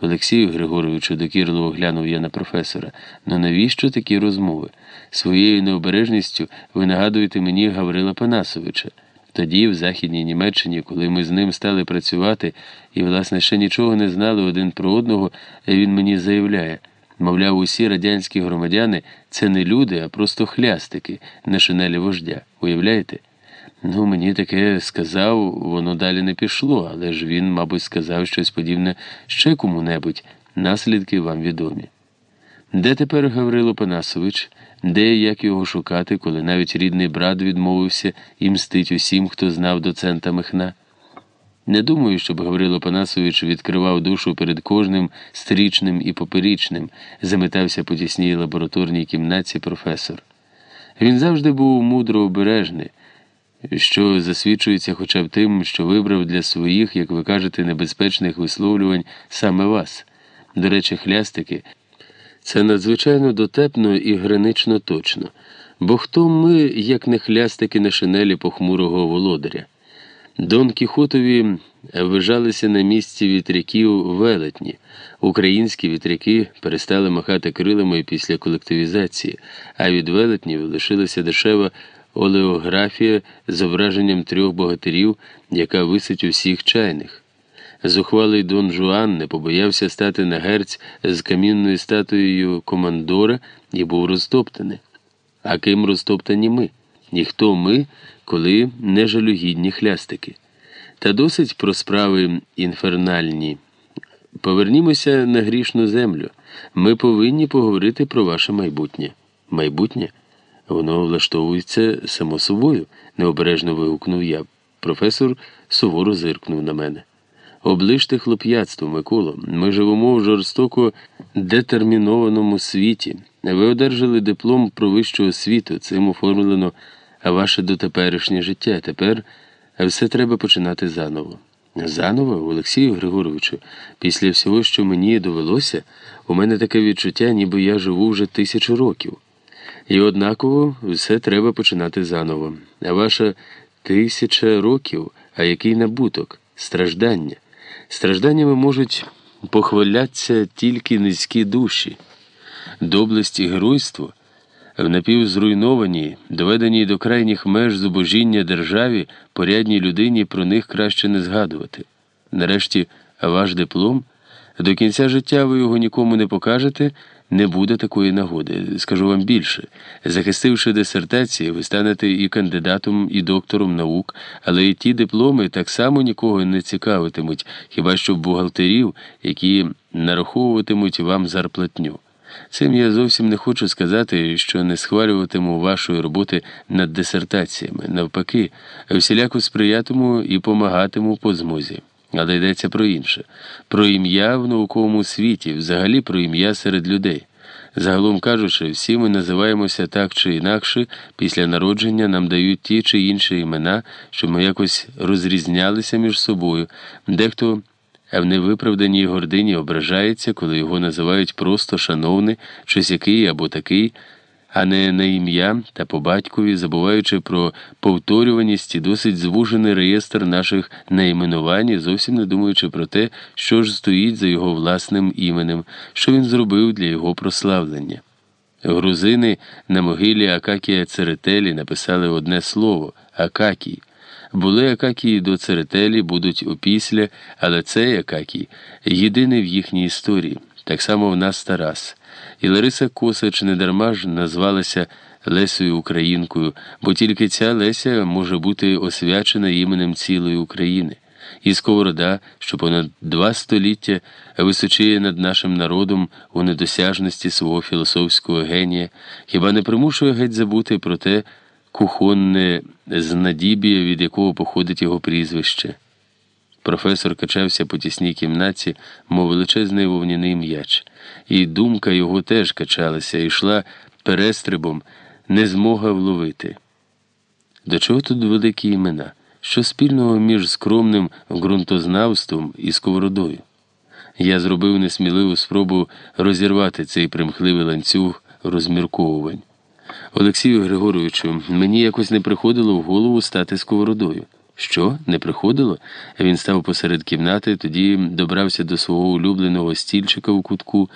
Олексію Григоровичу, докірливо глянув я на професора. Ну навіщо такі розмови? Своєю необережністю ви нагадуєте мені Гаврила Панасовича. Тоді, в Західній Німеччині, коли ми з ним стали працювати і, власне, ще нічого не знали один про одного, він мені заявляє. Мовляв, усі радянські громадяни це не люди, а просто хлястики на шинелі вождя. Уявляєте? Ну, мені таке сказав, воно далі не пішло, але ж він, мабуть, сказав щось подібне ще кому-небудь. Наслідки вам відомі. Де тепер Гаврило Панасович? Де і як його шукати, коли навіть рідний брат відмовився і мстить усім, хто знав доцента Михна? Не думаю, щоб Гаврило Панасович відкривав душу перед кожним стрічним і поперічним, заметався по тісній лабораторній кімнаті професор. Він завжди був мудро обережний, що засвідчується хоча б тим, що вибрав для своїх, як ви кажете, небезпечних висловлювань саме вас. До речі, хлястики. Це надзвичайно дотепно і гранично точно. Бо хто ми, як не хлястики на шинелі похмурого володаря? Дон Кіхотові вижалися на місці вітряків велетні. Українські вітряки перестали махати крилами після колективізації, а від велетнів лишилася дешева олеографія з зображенням трьох богатирів, яка висить у всіх чайних. Зухвалий Дон Жуан не побоявся стати на герць з камінною статуєю командора і був розтоптаний. А ким розтоптані ми? Ніхто ми, коли не жалюгідні хлястики. Та досить про справи інфернальні. Повернімося на грішну землю. Ми повинні поговорити про ваше майбутнє. Майбутнє? Воно влаштовується само собою, необережно вигукнув я. Професор суворо зиркнув на мене. Оближте хлоп'ятство, Миколо. Ми живемо в жорстоко детермінованому світі. Ви одержали диплом про вищу освіту, цим оформлено ваше дотеперішнє життя. Тепер все треба починати заново. Заново, Олексію Григоровичу, після всього, що мені довелося, у мене таке відчуття, ніби я живу вже тисячу років. І однаково все треба починати заново. А ваша тисяча років, а який набуток, страждання. Стражданнями можуть похвалятися тільки низькі душі, доблесть і геройство в напівзруйнованій, доведеній до крайніх меж зубожіння державі, порядній людині про них краще не згадувати. Нарешті, ваш диплом до кінця життя ви його нікому не покажете. Не буде такої нагоди. Скажу вам більше. Захистивши дисертації, ви станете і кандидатом, і доктором наук, але і ті дипломи так само нікого не цікавитимуть, хіба що бухгалтерів, які нараховуватимуть вам зарплатню. Цим я зовсім не хочу сказати, що не схвалюватиму вашої роботи над дисертаціями. Навпаки, всіляко сприятиму і помагатиму по змозі. Але йдеться про інше, про ім'я в науковому світі, взагалі про ім'я серед людей. Загалом кажучи, всі ми називаємося так чи інакше, після народження нам дають ті чи інші імена, щоб ми якось розрізнялися між собою. Дехто в невиправданій гордині ображається, коли його називають просто шановний, щось який або такий а не на ім'я та по батькові, забуваючи про повторюваність і досить звужений реєстр наших найменувань, зовсім не думаючи про те, що ж стоїть за його власним іменем, що він зробив для його прославлення. Грузини на могилі Акакія Церетелі написали одне слово Акакій. Були Акакії до Церетелі, будуть опісля, але цей Акакій єдиний в їхній історії. Так само в нас Тарас. І Лариса Косач недарма ж назвалася Лесою Українкою, бо тільки ця Леся може бути освячена іменем цілої України. І Сковорода, що понад два століття височіє над нашим народом у недосяжності свого філософського генія, хіба не примушує геть забути про те кухонне знадіб'я, від якого походить його прізвище. Професор качався по тісній кімнаті, мов величезний вовняний м'яч, і думка його теж качалася, йшла перестрибом, не змога вловити. До чого тут великі імена? Що спільного між скромним ґрунтознавством і сковородою? Я зробив несміливу спробу розірвати цей примхливий ланцюг розмірковувань. Олексію Григоровичу, мені якось не приходило в голову стати сковородою. Що, не приходило? Він став посеред кімнати, тоді добрався до свого улюбленого стільчика у кутку.